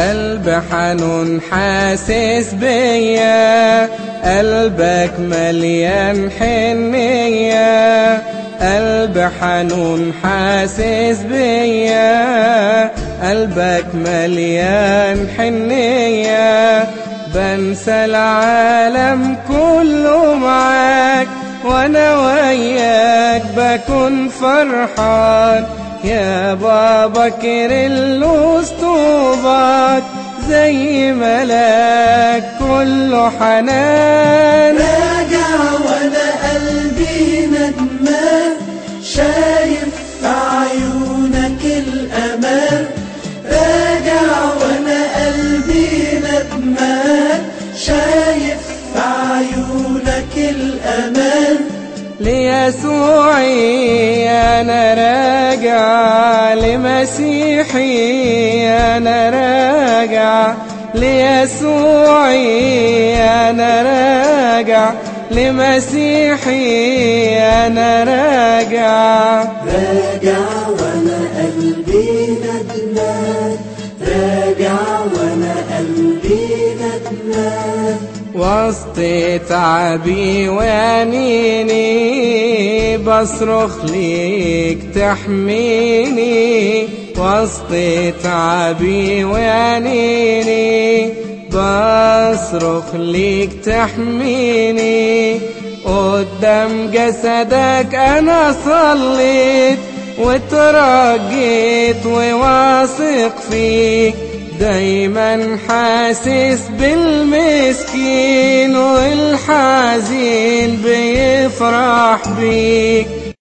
قلب حنون حاسس بيا قلبك مليان حنية. قلب حنون حاسس بيا قلبك مليان حنية. بنسى العالم كله معاك وأنا بكون فرحان يا بابا كيرلس طوبك زي ملاك كله حنان. راجع وأنا قلبي ندمان شايف في عيونك الأمان. راجع وأنا قلبي ندمان شايف في عيونك الأمان. ليسوعي أنا راجع لمسيحي أنا راجع ليسوعي أنا راجع لمسيحي أنا راجع. راجع وأنا قلبي ندمان راجع وأنا قلبي ندمان وسط تعبي وانيني بصرخ ليك تحميني وسط تعبي وانيني بصرخ ليك تحميني قدام جسدك أنا صليت وترجيت وواثق فيك. دايما حاسس بالمسكين والحزين بيفرح بيك.